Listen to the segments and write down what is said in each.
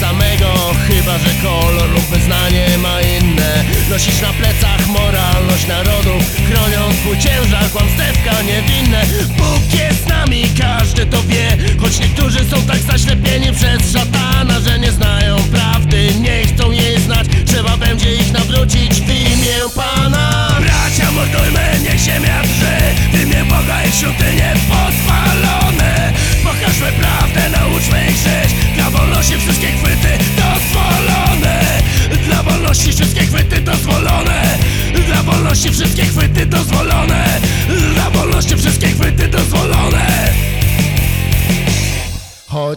samego Chyba, że kolor lub wyznanie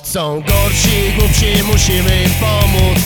Są gorsi głupsi, musimy im pomóc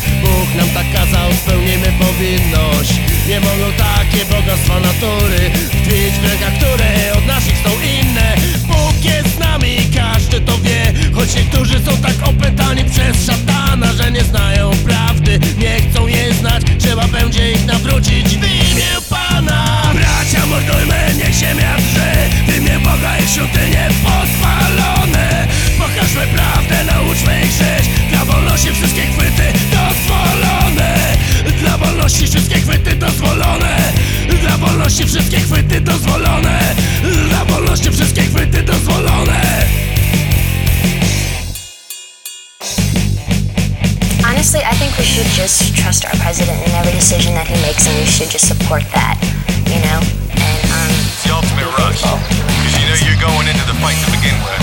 Honestly, I think we should just trust our president in every decision that he makes, and we should just support that, you know? And um, It's the ultimate rush. Because you know you're going into the fight to begin with.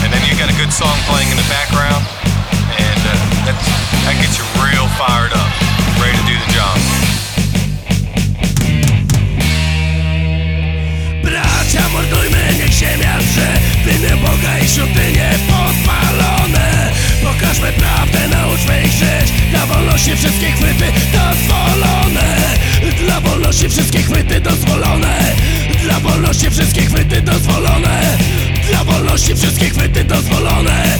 And then you got a good song playing in the background. And uh, that, that gets you real fired up, ready to do the job. Bracia, mordujmy, niech ziemia drży W imię Boga i świątynie chwyty dozwolone. Dla wolności wszystkie chwyty dozwolone. Dla wolności wszystkie chwyty dozwolone.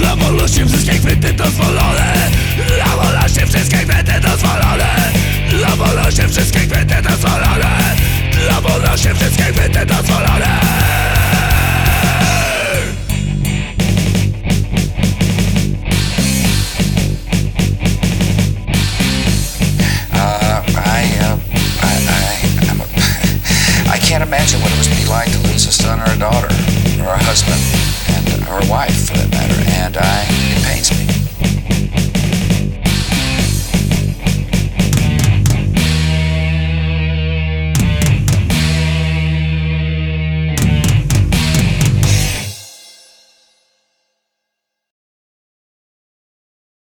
Dla wolności wszystkie chwyty dozwolone imagine what it must be like to lose a son or a daughter, or a husband, and or a wife for that matter. And I